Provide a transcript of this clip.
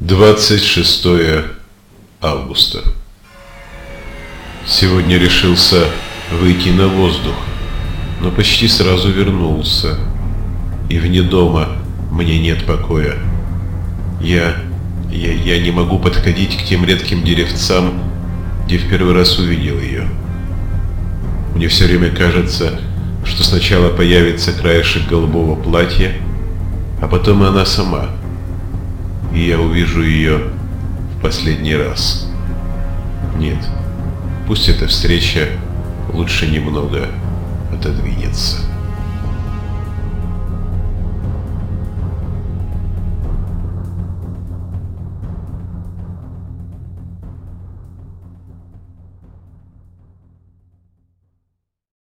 26 августа. Сегодня решился выйти на воздух, но почти сразу вернулся. И вне дома мне нет покоя. Я, я, я не могу подходить к тем редким деревцам, где в первый раз увидел ее. Мне все время кажется, что сначала появится краешек голубого платья, а потом и она сама – и я увижу ее в последний раз. Нет, пусть эта встреча лучше немного отодвинется.